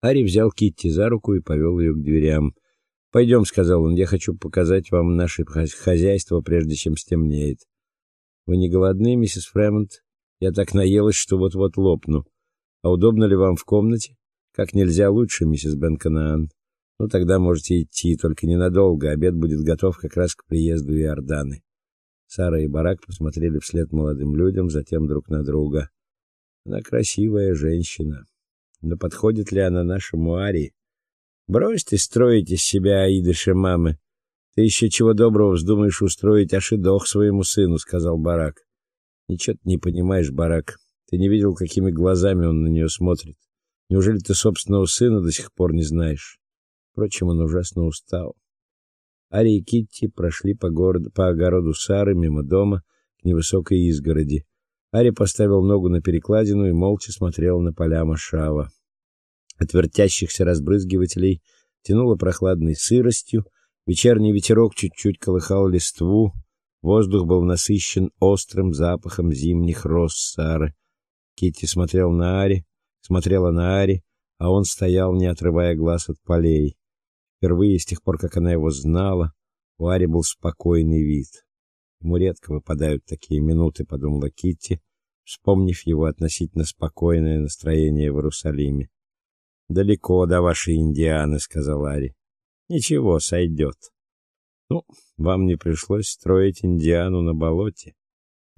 Ари взял Китти за руку и повел ее к дверям. «Пойдем», — сказал он, — «я хочу показать вам наше хозяйство, прежде чем стемнеет». «Вы не голодны, миссис Фремонт? Я так наелась, что вот-вот лопну. А удобно ли вам в комнате?» «Как нельзя лучше, миссис Бенканаан. Ну, тогда можете идти, только ненадолго. Обед будет готов как раз к приезду Иорданы». Сара и Барак посмотрели вслед молодым людям, затем друг на друга. «Она красивая женщина». Но подходит ли она нашему Ари? Брось ты строить из себя Аидыша мамы. Ты еще чего доброго вздумаешь устроить Ашидох своему сыну, сказал Барак. Ничего ты не понимаешь, Барак. Ты не видел, какими глазами он на нее смотрит. Неужели ты собственного сына до сих пор не знаешь? Впрочем, он ужасно устал. Ари и Китти прошли по городу, по огороду Сары мимо дома к невысокой изгороди. Ари поставил ногу на перекладину и молча смотрел на поля Машава. От вертящихся разбрызгивателей тянуло прохладной сыростью, вечерний ветерок чуть-чуть колыхал листву, воздух был насыщен острым запахом зимних роз Сары. Китти смотрел на Ари, смотрела на Ари, а он стоял, не отрывая глаз от полей. Впервые с тех пор, как она его знала, у Ари был спокойный вид. Ему редко выпадают такие минуты, подумала Китти, вспомнив его относительно спокойное настроение в Иерусалиме. Далеко до вашей Индианы, сказал Ари. Ничего, сойдет. Ну, вам не пришлось строить Индиану на болоте.